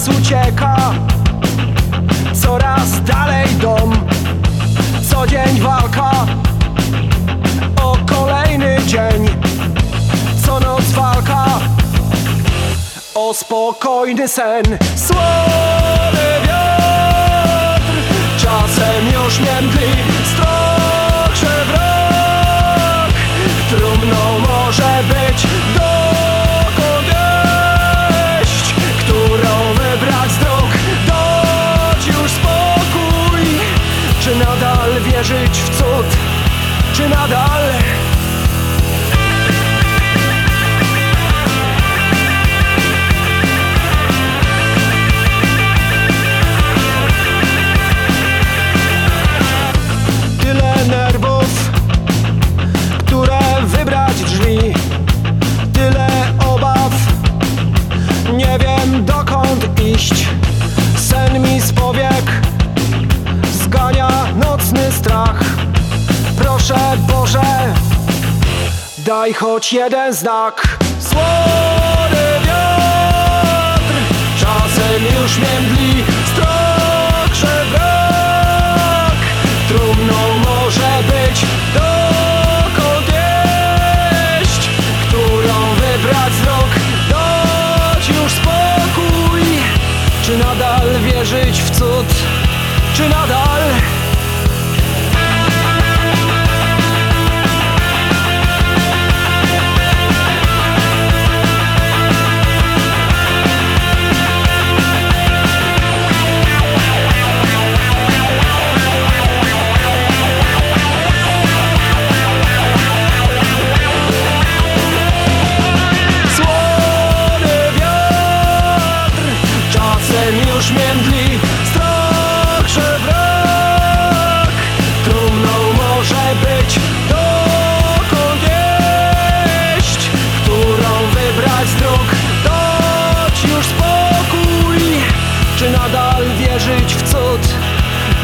czas ucieka Coraz dalej dom. Co dzień walka O kolejny dzień. Co noc walka O spokojny sen. Słony wiatr Czasem już mnie daj choć jeden znak. Słony wiatr, czasem już mnie mdli Strach, że brak. Trumną może być dokąd jeść Którą wybrać z rok Dać już spokój Czy nadal wierzyć w cud Czy nadal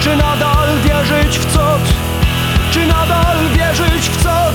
Czy nadal wierzyć w cud? Czy nadal wierzyć w cud?